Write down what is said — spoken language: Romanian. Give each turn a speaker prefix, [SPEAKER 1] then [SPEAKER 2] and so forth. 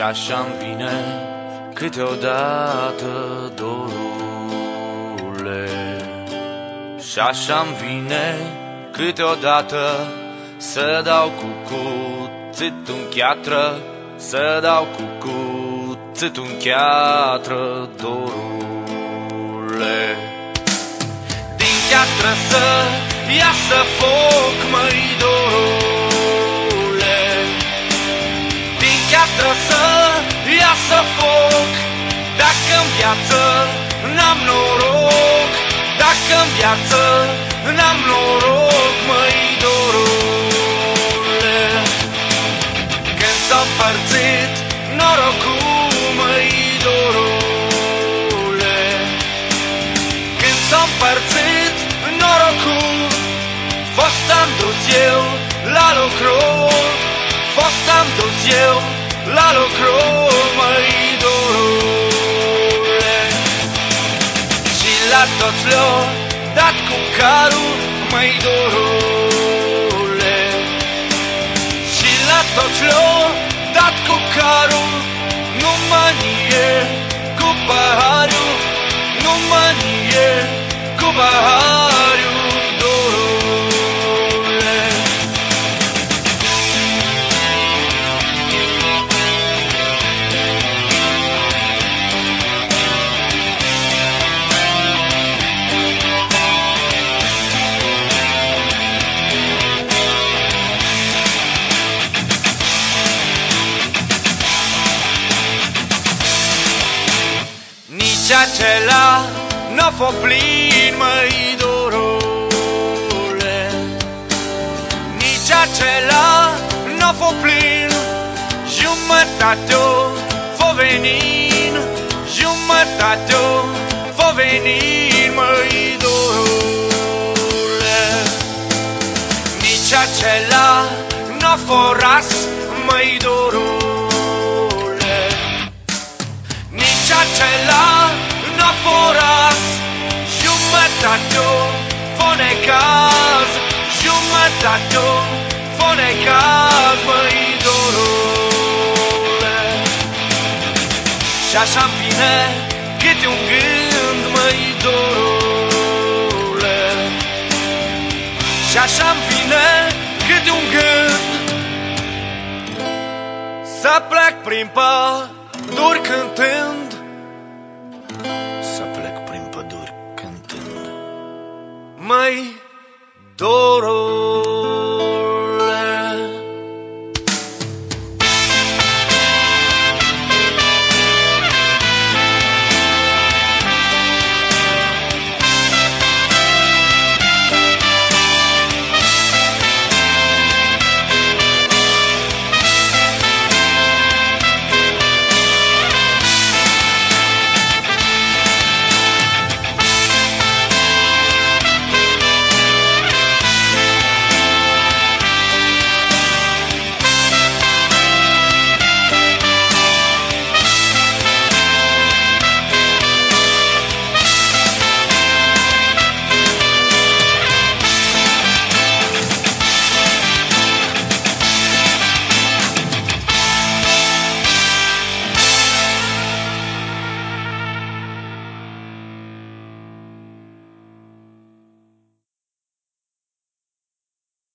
[SPEAKER 1] Și așa-mi vine câteodată dorule. Și așa-mi vine câteodată Să dau cu cuțit în chiatră Să dau cu cuțit în chiatră, dorule. Din chiatră să iasă foc, măi, dorule Din chiatră să iasă foc. Dacă-n viață n-am noroc Dacă-n viață n-am noroc, măi, dorule. Când s-a împărțit norocul, măi, dorule. Când s-a împărțit norocul Fost am dus eu la lucru. Fost am dus eu la lucru, măi, dorule Și la toți le-o dat cu carul, măi, dorule Și la toți le-o dat cu carul Nu mănie cu paharul Nu mănie cu paharul, Nici acela n-a fost plin, măi, dorule. Nici acela n-a fost plin. Jumătate-o fo venin Jumătate-o fo venin, măi, dorule. Nici acela n-a fost ras, măi, dorule. Nici acela n-a fost ras Jumătate-o fone caz. Jumătate-o fone caz, măi, dorule. Și așa-mi vine câte un gând, măi, dorule. Și așa-mi vine câte un gând. Să plec prin păduri cântând